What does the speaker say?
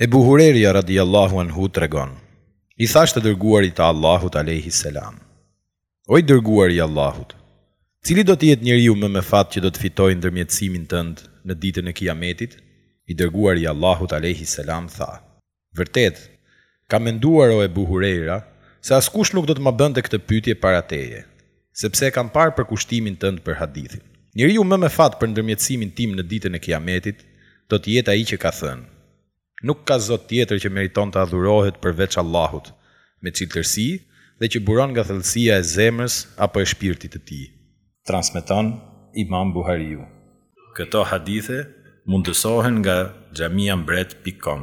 Ebu Hurejra radijallahu anhu tregon, i thashë të dërguarit të Allahut alejhi selam, O i dërguari i Allahut, cili do të jetë njeriu më me fat që do të fitojë ndërmjetësimin tënd në ditën e Kijametit? I dërguari i Allahut alejhi selam tha, Vërtet, kam menduar o Ebu Hurejra, se askush nuk do të ma bënte këtë pyetje para teje. Sepse e kam parë përkushtimin tënd për hadithin. Njeriu më me fat për ndërmjetësimin tim në Ditën e Kijametit do të jetë ai që ka thënë, Nuk ka zot tjetër që meriton të adhurohet përveç Allahut me çiltërsi dhe që buron nga thellësia e zemrës apo e shpirtit të tij. Transmeton Imam Buhariu. Këto hadithe mundësohen nga Xhamia Mbret pikë kom.